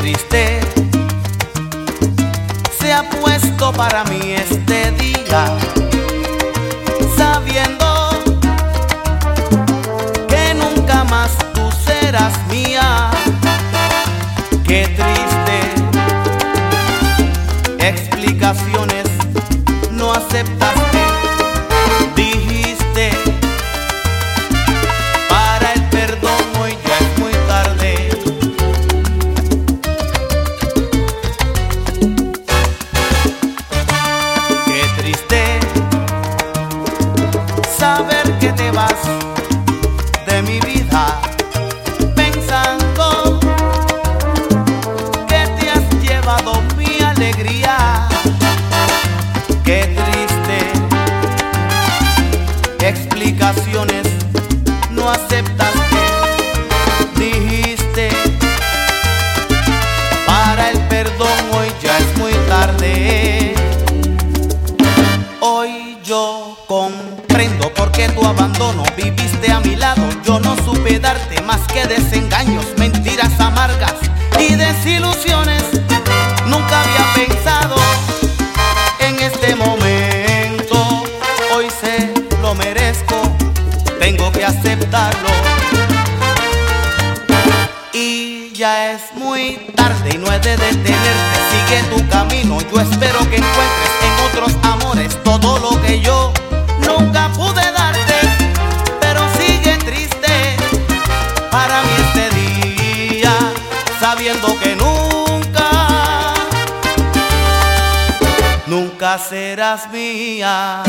triste se ha puesto para mí este día. Explicaciones no aceptaste, dijiste. Para el perdón hoy ya es muy tarde. Hoy yo comprendo por qué tu abandono viviste a mi lado. Yo no supe darte más que desengaños, mentiras amargas y desilusiones. Ya es muy tarde y no he de detenerte. Sigue tu camino, yo espero que encuentres en otros amores todo lo que yo nunca pude darte. Pero sigue triste para mí este día, sabiendo que nunca, nunca serás mía.